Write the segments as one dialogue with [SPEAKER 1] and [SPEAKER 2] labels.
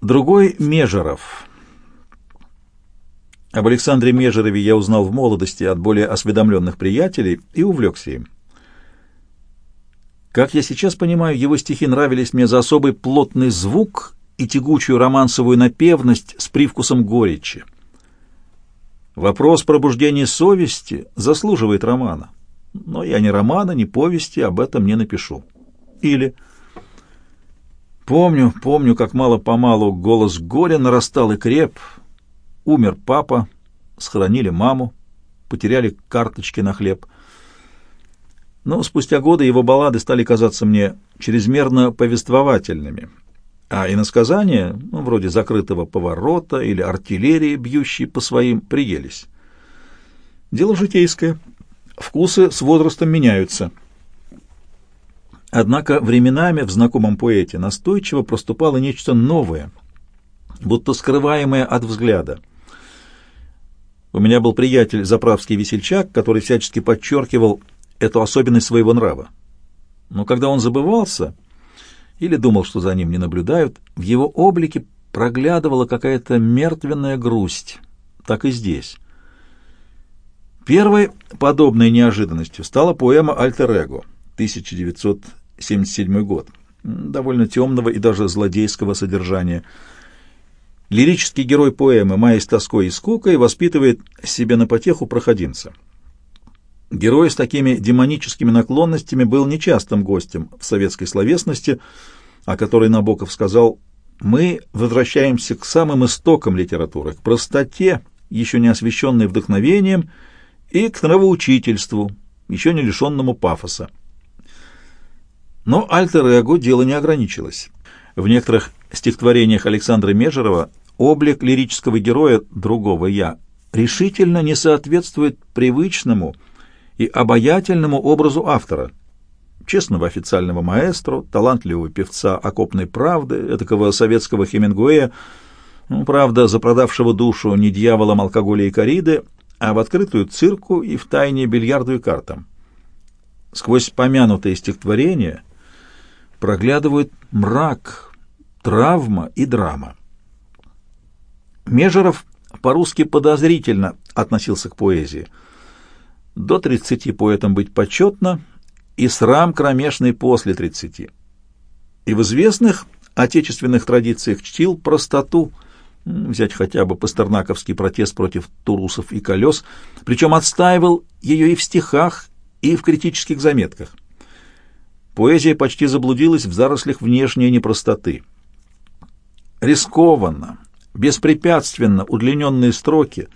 [SPEAKER 1] Другой — Межеров. Об Александре Межерове я узнал в молодости от более осведомленных приятелей и увлекся им. Как я сейчас понимаю, его стихи нравились мне за особый плотный звук и тягучую романсовую напевность с привкусом горечи. Вопрос пробуждения совести заслуживает романа. Но я ни романа, ни повести об этом не напишу. Или... Помню, помню, как мало-помалу голос горя нарастал и креп. Умер папа, схоронили маму, потеряли карточки на хлеб. Но спустя годы его баллады стали казаться мне чрезмерно повествовательными — а иносказания, ну, вроде закрытого поворота или артиллерии, бьющей по своим, приелись. Дело житейское. Вкусы с возрастом меняются. Однако временами в знакомом поэте настойчиво проступало нечто новое, будто скрываемое от взгляда. У меня был приятель, заправский весельчак, который всячески подчеркивал эту особенность своего нрава. Но когда он забывался или думал, что за ним не наблюдают, в его облике проглядывала какая-то мертвенная грусть. Так и здесь. Первой подобной неожиданностью стала поэма «Альтер-эго» 1977 год, довольно темного и даже злодейского содержания. Лирический герой поэмы, маясь тоской и скукой, воспитывает себе на потеху проходимца. Герой с такими демоническими наклонностями был нечастым гостем в советской словесности, о которой Набоков сказал «Мы возвращаемся к самым истокам литературы, к простоте, еще не освещенной вдохновением, и к нравоучительству, еще не лишенному пафоса». Но альтер-эго дело не ограничилось. В некоторых стихотворениях Александра Межерова облик лирического героя другого «я» решительно не соответствует привычному – и обаятельному образу автора, честного официального маэстро, талантливого певца окопной правды, этакого советского Хемингуэя, ну, правда, запродавшего душу не дьяволом алкоголя и кориды, а в открытую цирку и в тайне бильярду и картам. Сквозь помянутые стихотворения проглядывают мрак, травма и драма. Межеров по-русски подозрительно относился к поэзии – до 30 поэтам быть почетно, и срам кромешный после 30. И в известных отечественных традициях чтил простоту, взять хотя бы пастернаковский протест против турусов и колес, причем отстаивал ее и в стихах, и в критических заметках. Поэзия почти заблудилась в зарослях внешней непростоты. Рискованно, беспрепятственно удлиненные строки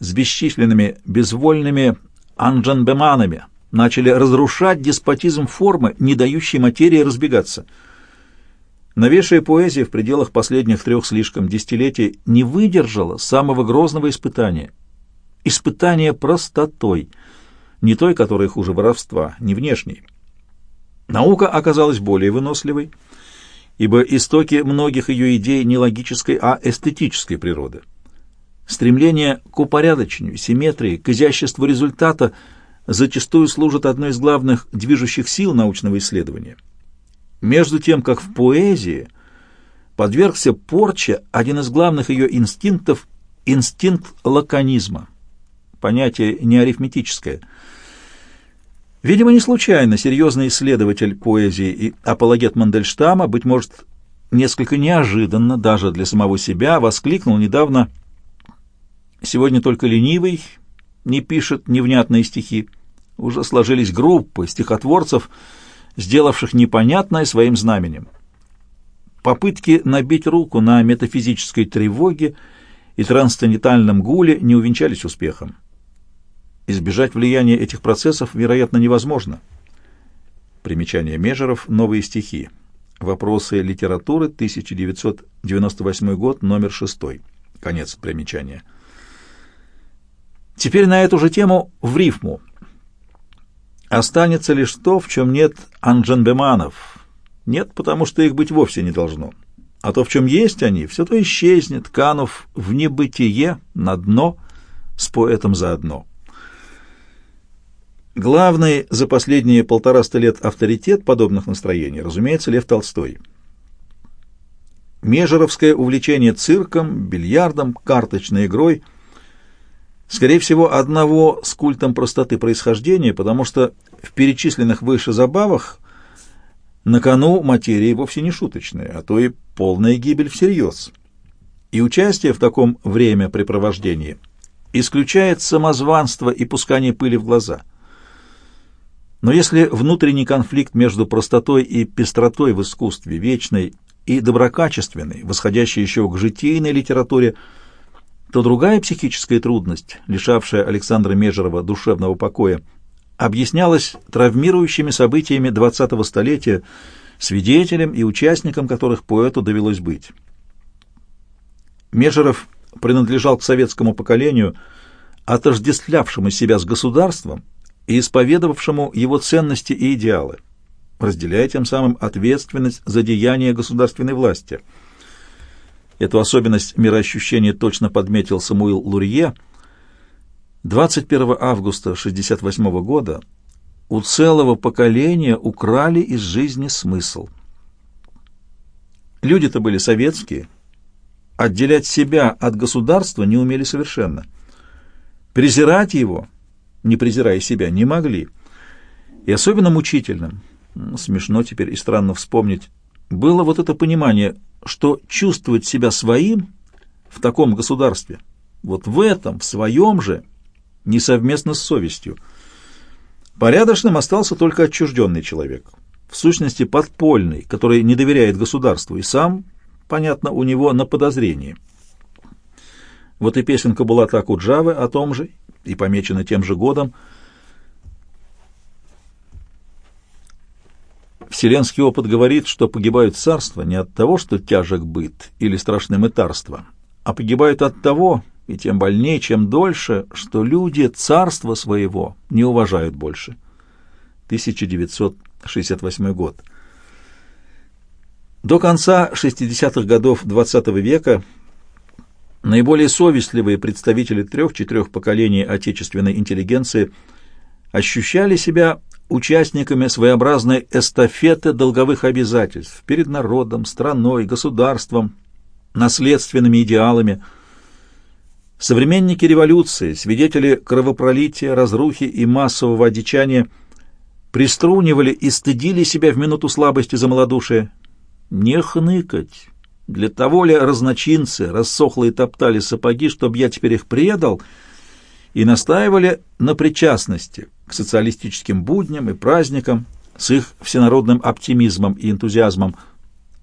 [SPEAKER 1] с бесчисленными безвольными анджанбеманами, начали разрушать деспотизм формы, не дающей материи разбегаться. Новейшая поэзия в пределах последних трех слишком десятилетий не выдержала самого грозного испытания. Испытание простотой, не той, которая хуже воровства, не внешней. Наука оказалась более выносливой, ибо истоки многих ее идей не логической, а эстетической природы. Стремление к упорядочению, симметрии, к изяществу результата зачастую служит одной из главных движущих сил научного исследования. Между тем, как в поэзии подвергся порче один из главных ее инстинктов – инстинкт лаконизма. Понятие не арифметическое. Видимо, не случайно серьезный исследователь поэзии и апологет Мандельштама, быть может, несколько неожиданно даже для самого себя, воскликнул недавно – Сегодня только ленивый не пишет невнятные стихи. Уже сложились группы стихотворцев, сделавших непонятное своим знаменем. Попытки набить руку на метафизической тревоге и трансцендентальном гуле не увенчались успехом. Избежать влияния этих процессов, вероятно, невозможно. Примечание Межеров «Новые стихи». Вопросы литературы, 1998 год, номер 6. Конец примечания. Теперь на эту же тему в рифму. Останется лишь то, в чем нет анджанбеманов. Нет, потому что их быть вовсе не должно. А то, в чем есть они, все то исчезнет, канув в небытие на дно с поэтом заодно. Главный за последние полтораста лет авторитет подобных настроений, разумеется, Лев Толстой. межеровское увлечение цирком, бильярдом, карточной игрой. Скорее всего, одного с культом простоты происхождения, потому что в перечисленных выше забавах на кону материи вовсе не шуточная, а то и полная гибель всерьез. И участие в таком времяпрепровождении исключает самозванство и пускание пыли в глаза. Но если внутренний конфликт между простотой и пестротой в искусстве, вечной и доброкачественной, восходящей еще к житийной литературе, то другая психическая трудность, лишавшая Александра Межерова душевного покоя, объяснялась травмирующими событиями 20-го столетия, свидетелем и участником которых поэту довелось быть. Межеров принадлежал к советскому поколению, отождествлявшему себя с государством и исповедовавшему его ценности и идеалы, разделяя тем самым ответственность за деяния государственной власти. Эту особенность мироощущения точно подметил Самуил Лурье. 21 августа 1968 года у целого поколения украли из жизни смысл. Люди-то были советские, отделять себя от государства не умели совершенно. Презирать его, не презирая себя, не могли. И особенно мучительным, смешно теперь и странно вспомнить, было вот это понимание, что чувствовать себя своим в таком государстве, вот в этом, в своем же, не совместно с совестью. Порядочным остался только отчужденный человек, в сущности подпольный, который не доверяет государству и сам понятно, у него на подозрении. Вот и песенка была так у Джавы о том же, и помечена тем же годом. Вселенский опыт говорит, что погибают царства не от того, что тяжек быт или страшны мытарства, а погибают от того, и тем больнее, чем дольше, что люди царства своего не уважают больше. 1968 год. До конца 60-х годов XX -го века наиболее совестливые представители трех-четырех поколений отечественной интеллигенции ощущали себя участниками своеобразной эстафеты долговых обязательств перед народом, страной, государством, наследственными идеалами. Современники революции, свидетели кровопролития, разрухи и массового одичания приструнивали и стыдили себя в минуту слабости за малодушие, не хныкать. Для того ли разночинцы рассохлые топтали сапоги, чтобы я теперь их предал, и настаивали на причастности к социалистическим будням и праздникам с их всенародным оптимизмом и энтузиазмом.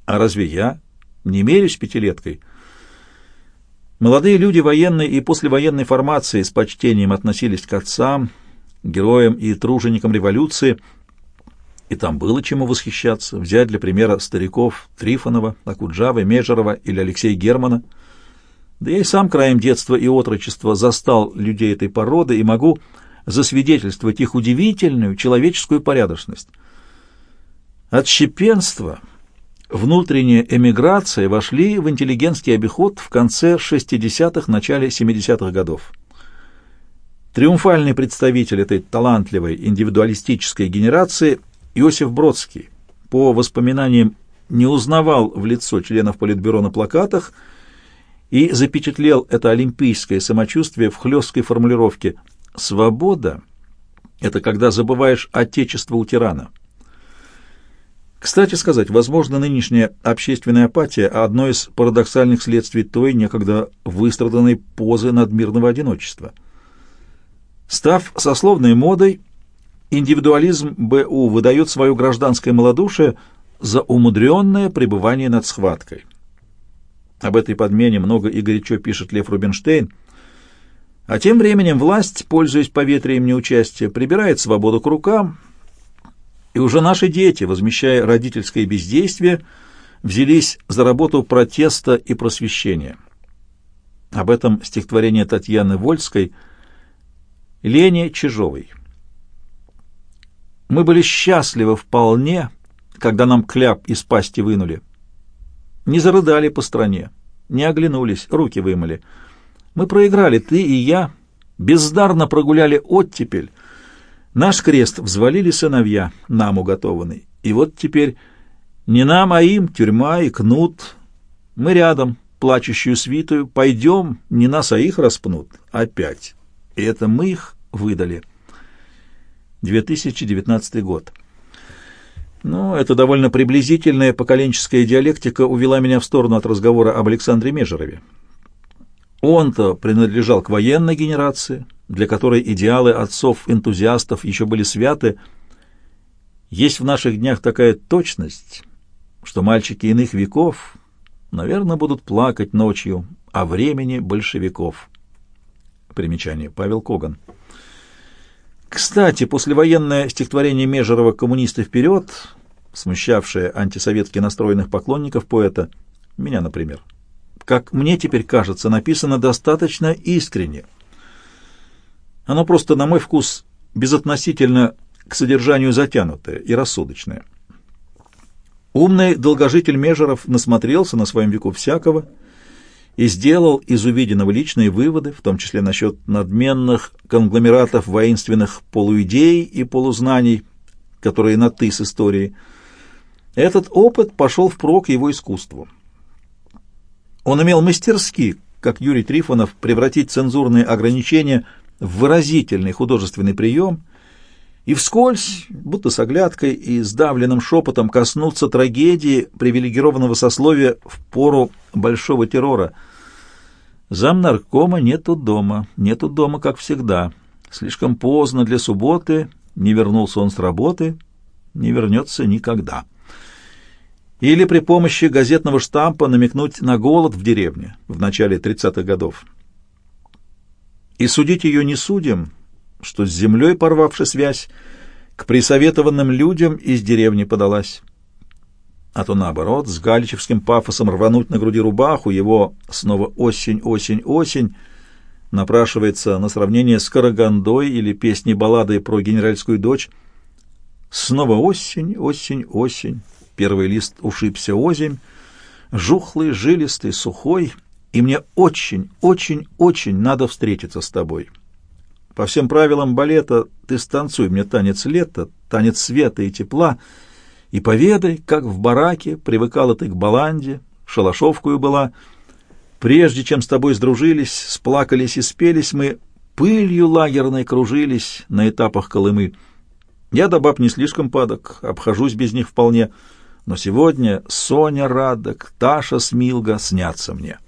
[SPEAKER 1] А разве я не мерюсь пятилеткой? Молодые люди военной и послевоенной формации с почтением относились к отцам, героям и труженикам революции – и там было чему восхищаться. Взять для примера стариков Трифонова, Акуджавы, Межерова или Алексея Германа. Да я и сам краем детства и отрочества застал людей этой породы и могу засвидетельствовать их удивительную человеческую порядочность. Отщепенство, внутренняя эмиграция вошли в интеллигентский обиход в конце 60-х, начале 70-х годов. Триумфальный представитель этой талантливой индивидуалистической генерации – Иосиф Бродский, по воспоминаниям, не узнавал в лицо членов Политбюро на плакатах и запечатлел это олимпийское самочувствие в хлесткой формулировке «Свобода — это когда забываешь отечество у тирана». Кстати сказать, возможно, нынешняя общественная апатия – одно из парадоксальных следствий той некогда выстраданной позы надмирного одиночества. Став сословной модой – Индивидуализм БУ выдает свое гражданское малодушие за умудренное пребывание над схваткой. Об этой подмене много и горячо пишет Лев Рубинштейн. А тем временем власть, пользуясь поветрием неучастия, прибирает свободу к рукам, и уже наши дети, возмещая родительское бездействие, взялись за работу протеста и просвещения. Об этом стихотворение Татьяны Вольской «Лене Чижовой». Мы были счастливы вполне, когда нам кляп из пасти вынули. Не зарыдали по стране, не оглянулись, руки вымыли. Мы проиграли, ты и я, бездарно прогуляли оттепель. Наш крест взвалили сыновья, нам уготованный. И вот теперь не нам, а им тюрьма и кнут. Мы рядом, плачущую свитую, пойдем, не нас, а их распнут. Опять. И это мы их выдали. 2019 год. Ну, это довольно приблизительная поколенческая диалектика увела меня в сторону от разговора об Александре Межерове. Он-то принадлежал к военной генерации, для которой идеалы отцов-энтузиастов еще были святы. Есть в наших днях такая точность, что мальчики иных веков, наверное, будут плакать ночью о времени большевиков. Примечание. Павел Коган. Кстати, послевоенное стихотворение Межерова «Коммунисты вперед», смущавшее антисоветски настроенных поклонников поэта, меня, например, как мне теперь кажется, написано достаточно искренне. Оно просто, на мой вкус, безотносительно к содержанию затянутое и рассудочное. Умный долгожитель Межеров насмотрелся на своем веку всякого — и сделал из увиденного личные выводы, в том числе насчет надменных конгломератов воинственных полуидей и полузнаний, которые на «ты» с историей. Этот опыт пошел впрок его искусству. Он имел мастерски, как Юрий Трифонов, превратить цензурные ограничения в выразительный художественный прием и вскользь, будто с оглядкой и сдавленным шепотом коснуться трагедии привилегированного сословия в пору большого террора. Замнаркома нету дома, нету дома, как всегда. Слишком поздно для субботы, не вернулся он с работы, не вернется никогда. Или при помощи газетного штампа намекнуть на голод в деревне в начале 30-х годов. И судить ее не судим, что с землей, порвавши связь, к присоветованным людям из деревни подалась. А то наоборот, с галичевским пафосом рвануть на груди рубаху, его снова осень, осень, осень, напрашивается на сравнение с Карагандой или песней-балладой про генеральскую дочь. Снова осень, осень, осень, первый лист ушибся озимь, жухлый, жилистый, сухой, и мне очень, очень, очень надо встретиться с тобой». По всем правилам балета ты станцуй мне танец лета, танец света и тепла, и поведай, как в бараке привыкала ты к баланде, шалашовкую была. Прежде чем с тобой сдружились, сплакались и спелись мы, пылью лагерной кружились на этапах Колымы. Я до баб не слишком падок, обхожусь без них вполне, но сегодня Соня Радок, Таша Смилга снятся мне.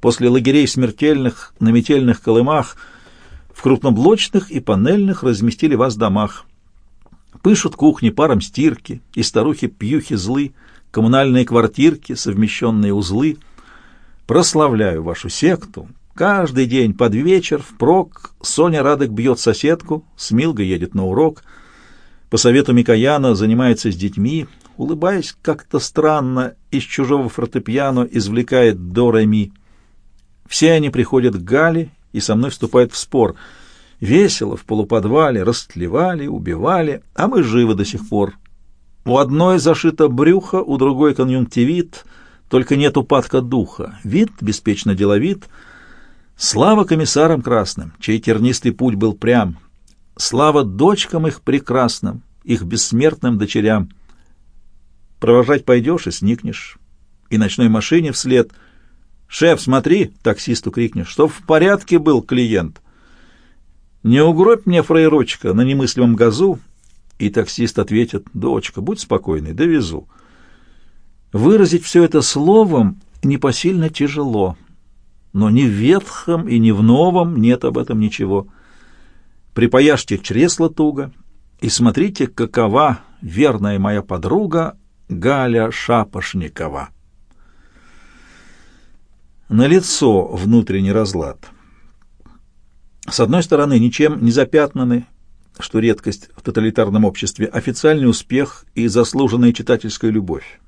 [SPEAKER 1] После лагерей смертельных на метельных Колымах — в крупноблочных и панельных разместили вас домах. Пышут кухни паром стирки, и старухи-пьюхи злы, коммунальные квартирки, совмещенные узлы. Прославляю вашу секту. Каждый день под вечер впрок Соня Радок бьет соседку, Смилга едет на урок. По совету Микояна занимается с детьми, улыбаясь как-то странно, из чужого фортепиано извлекает до ре Все они приходят к Гале и со мной вступает в спор. Весело в полуподвале, растлевали, убивали, а мы живы до сих пор. У одной зашито брюхо, у другой конъюнктивит, только нет упадка духа. Вид беспечно деловит. Слава комиссарам красным, чей тернистый путь был прям. Слава дочкам их прекрасным, их бессмертным дочерям. Провожать пойдешь и сникнешь, и ночной машине вслед — «Шеф, смотри!» — таксисту крикнешь, что в порядке был клиент. «Не угробь мне, фрейрочка, на немыслимом газу!» И таксист ответит, «Дочка, будь спокойной, довезу». Выразить все это словом непосильно тяжело, но ни в ветхом и ни в новом нет об этом ничего. Припаяшьте чресло туго и смотрите, какова верная моя подруга Галя Шапошникова. На лицо внутренний разлад. С одной стороны, ничем не запятнаны, что редкость в тоталитарном обществе, официальный успех и заслуженная читательская любовь.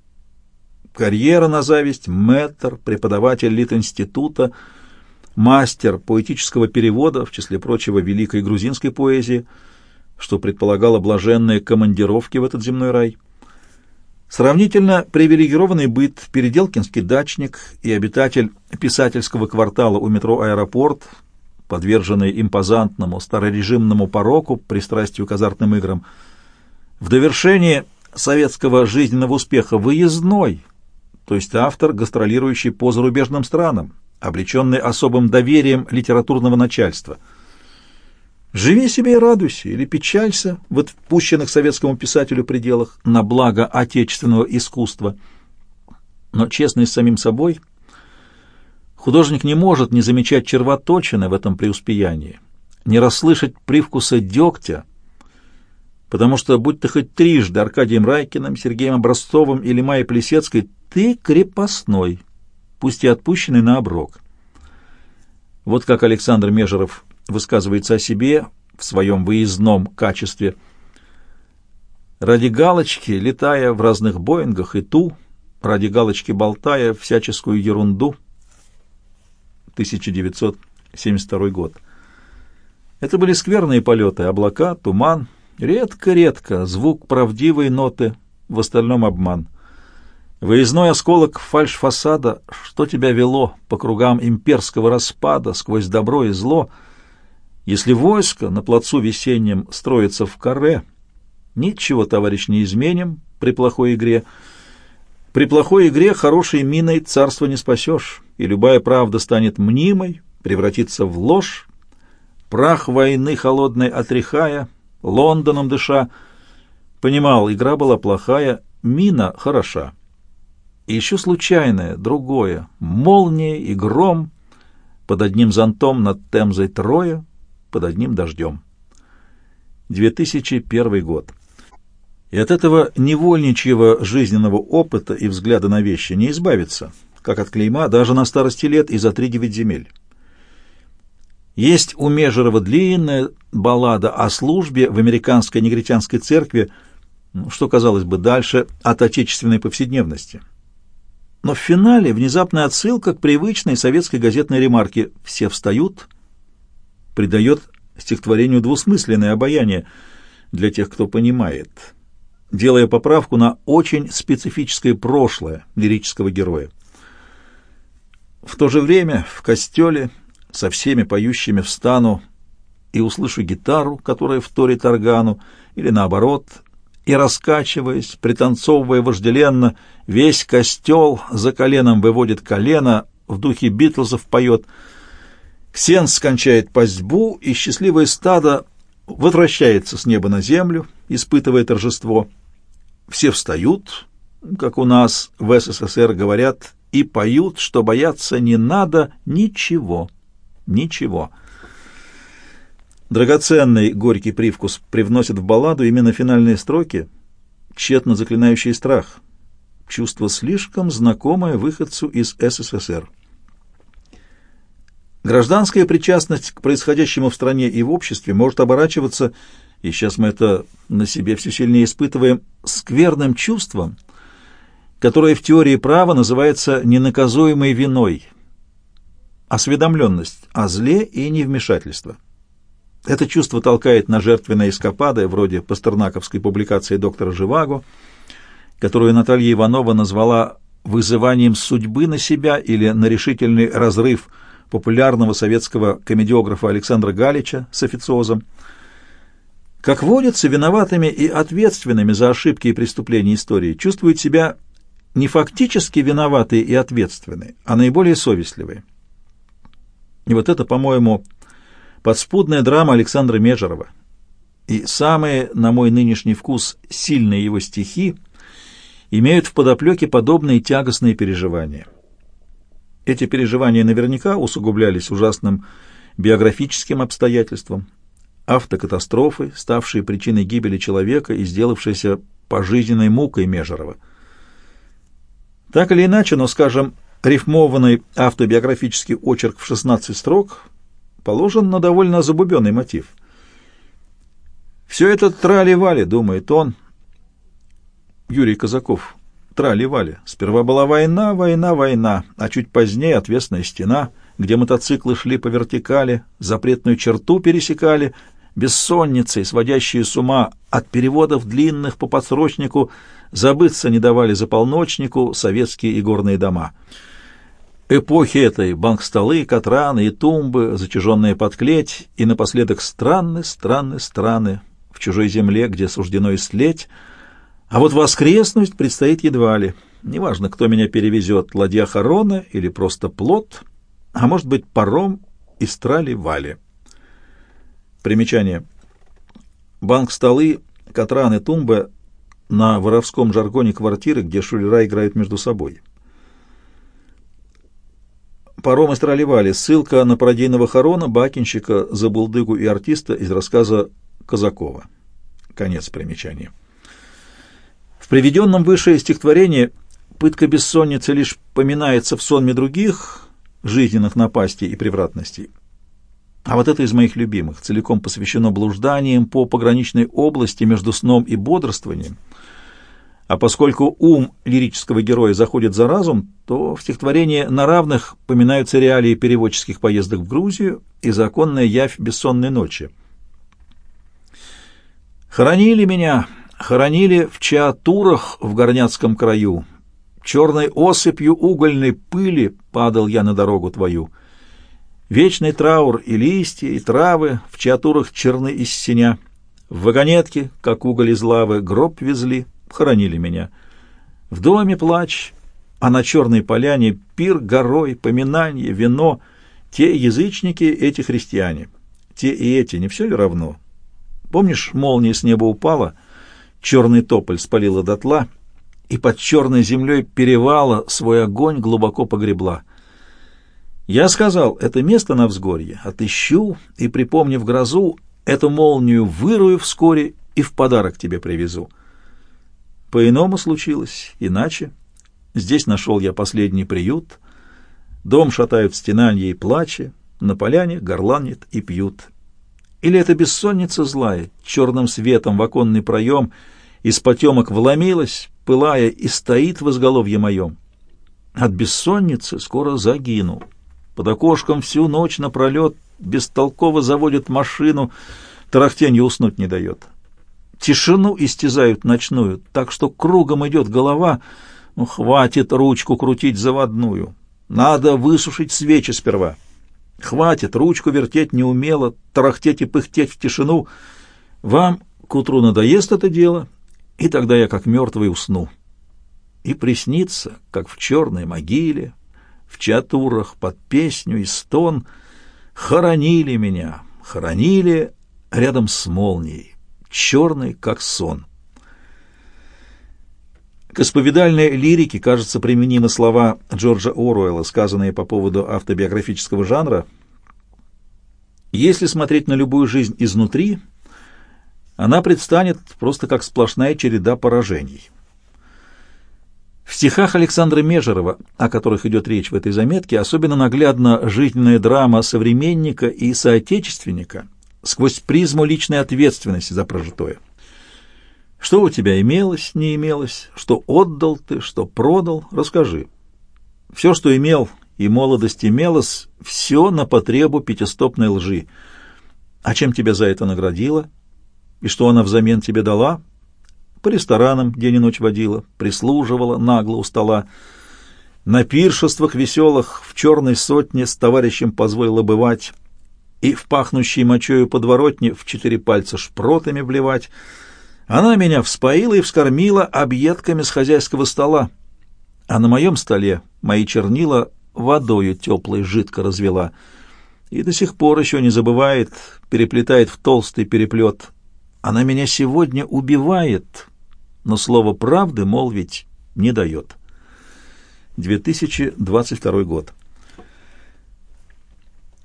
[SPEAKER 1] Карьера на зависть, мэтр, преподаватель Лит-института, мастер поэтического перевода, в числе прочего, великой грузинской поэзии, что предполагало блаженные командировки в этот земной рай – Сравнительно привилегированный быт, переделкинский дачник и обитатель писательского квартала у метро «Аэропорт», подверженный импозантному старорежимному пороку, пристрастию к азартным играм, в довершение советского жизненного успеха выездной, то есть автор, гастролирующий по зарубежным странам, облеченный особым доверием литературного начальства. Живи себе и радуйся, или печалься в отпущенных советскому писателю пределах на благо отечественного искусства. Но честный с самим собой, художник не может не замечать червоточины в этом преуспеянии, не расслышать привкуса дегтя, потому что, будь ты хоть трижды Аркадием Райкиным, Сергеем Образцовым или Майей Плесецкой, ты крепостной, пусть и отпущенный на оброк. Вот как Александр Межеров высказывается о себе в своем выездном качестве. Ради галочки, летая в разных Боингах и Ту, ради галочки болтая всяческую ерунду. 1972 год. Это были скверные полеты, облака, туман, редко-редко звук правдивой ноты, в остальном обман. Выездной осколок фальш-фасада, что тебя вело по кругам имперского распада сквозь добро и зло, если войско на плацу весеннем строится в каре, ничего, товарищ, не изменим при плохой игре. При плохой игре хорошей миной царство не спасешь, и любая правда станет мнимой, превратится в ложь. Прах войны холодной отряхая, Лондоном дыша, понимал, игра была плохая, мина хороша. И еще случайное, другое, молния и гром, под одним зонтом над Темзой трое, под одним дождем. 2001 год. И от этого невольничьего жизненного опыта и взгляда на вещи не избавиться, как от клейма, даже на старости лет и за три-девять земель. Есть у Межерова длинная баллада о службе в американской негритянской церкви, ну, что, казалось бы, дальше от отечественной повседневности. Но в финале внезапная отсылка к привычной советской газетной ремарке «все встают» придает стихотворению двусмысленное обаяние для тех, кто понимает, делая поправку на очень специфическое прошлое лирического героя. В то же время в костеле со всеми поющими встану и услышу гитару, которая вторит органу, или наоборот, и, раскачиваясь, пританцовывая вожделенно, весь костел за коленом выводит колено, в духе Битлзов поет. Ксен скончает пастьбу, и счастливое стадо возвращается с неба на землю, испытывая торжество. Все встают, как у нас в СССР говорят, и поют, что бояться не надо ничего, ничего. Драгоценный горький привкус привносит в балладу именно финальные строки, тщетно заклинающие страх, чувство слишком знакомое выходцу из СССР. Гражданская причастность к происходящему в стране и в обществе может оборачиваться, и сейчас мы это на себе все сильнее испытываем, скверным чувством, которое в теории права называется ненаказуемой виной, осведомленность о зле и невмешательство. Это чувство толкает на жертвенные эскапады, вроде пастернаковской публикации доктора Живаго, которую Наталья Иванова назвала «вызыванием судьбы на себя» или на решительный разрыв популярного советского комедиографа Александра Галича с официозом. Как водится, виноватыми и ответственными за ошибки и преступления истории чувствуют себя не фактически виноватые и ответственные, а наиболее совестливые. И вот это, по-моему, подспудная драма Александра Межерова. И самые, на мой нынешний вкус, сильные его стихи имеют в подоплеке подобные тягостные переживания. Эти переживания наверняка усугублялись ужасным биографическим обстоятельством, автокатастрофы, ставшей причиной гибели человека и сделавшейся пожизненной мукой Межерова. Так или иначе, но, скажем, рифмованный автобиографический очерк в 16 строк положен на довольно забубенный мотив. «Все это трали-вали», — думает он. Юрий Казаков. Трали-вали. Сперва была война, война, война, а чуть позднее отвесная стена, где мотоциклы шли по вертикали, запретную черту пересекали, бессонницей, сводящие с ума от переводов длинных по подсрочнику, забыться не давали за полночнику советские и горные дома» эпохи этой банк-столы, катраны и тумбы, затяженные под клеть, и напоследок страны, страны, страны в чужой земле, где суждено истлеть, а вот воскреснуть предстоит едва ли. Неважно, кто меня перевезет, ладья Харона или просто плот, а может быть паром из трали-вали. Примечание. Банк столы, катраны, тумбы на воровском жаргоне квартиры, где шулера играют между собой. Паром из трали-вали. Ссылка на пародийного Харона, бакинщика, забулдыгу и артиста из рассказа Казакова. Конец примечания. В приведенном выше стихотворении пытка бессонницы лишь поминается в сонме других жизненных напастей и превратностей. А вот это из моих любимых, целиком посвящено блужданиям по пограничной области между сном и бодрствованием. А поскольку ум лирического героя заходит за разум, то в стихотворении на равных поминаются реалии переводческих поездок в Грузию и законная явь бессонной ночи. «Хоронили меня, хоронили в Чаатурах в Горняцком краю. Черной осыпью угольной пыли падал я на дорогу твою. Вечный траур и листья, и травы в Чаатурах черны из синя. В вагонетке, как уголь из лавы, гроб везли, хоронили меня. В доме плач, а на черной поляне пир горой, поминание, вино. Те язычники, эти христиане. Те и эти, не все ли равно? Помнишь, молния с неба упала, черный тополь спалила дотла, и под черной землей перевала свой огонь глубоко погребла. Я сказал, это место на взгорье, отыщу и, припомнив грозу, эту молнию вырую вскоре и в подарок тебе привезу. По-иному случилось, иначе. Здесь нашел я последний приют. Дом шатают в стенанье и плаче, на поляне горланит и пьют. Или это бессонница злая, черным светом в оконный проем из потемок вломилась, пылая, и стоит в изголовье моем. От бессонницы скоро загину. Под окошком всю ночь напролет бестолково заводит машину, тарахтенье уснуть не дает. Тишину истязают ночную, так что кругом идет голова. Ну, хватит ручку крутить заводную. Надо высушить свечи сперва. Хватит, ручку вертеть не умело, тарахтеть и пыхтеть в тишину. Вам к утру надоест это дело, и тогда я как мертвый усну. И приснится, как в черной могиле, в чатурах под песню и стон, хоронили меня, хоронили рядом с молнией, черной, как сон. К исповедальной лирике, кажется, применимы слова Джорджа Оруэлла, сказанные по поводу автобиографического жанра. Если смотреть на любую жизнь изнутри, она предстанет просто как сплошная череда поражений. В стихах Александра Межерова, о которых идет речь в этой заметке, особенно наглядна жизненная драма современника и соотечественника сквозь призму личной ответственности за прожитое. Что у тебя имелось, не имелось, что отдал ты, что продал, расскажи. Все, что имел и молодость имелось, все на потребу пятистопной лжи. А чем тебя за это наградила? И что она взамен тебе дала? По ресторанам день и ночь водила, прислуживала нагло у стола. На пиршествах веселых в черной сотне с товарищем позволила бывать и в пахнущей мочою подворотне в четыре пальца шпротами вливать — она меня вспоила и вскормила объедками с хозяйского стола, а на моем столе мои чернила водою теплой жидко развела и до сих пор еще не забывает, переплетает в толстый переплет. Она меня сегодня убивает, но слово правды молвить не дает. 2022 год.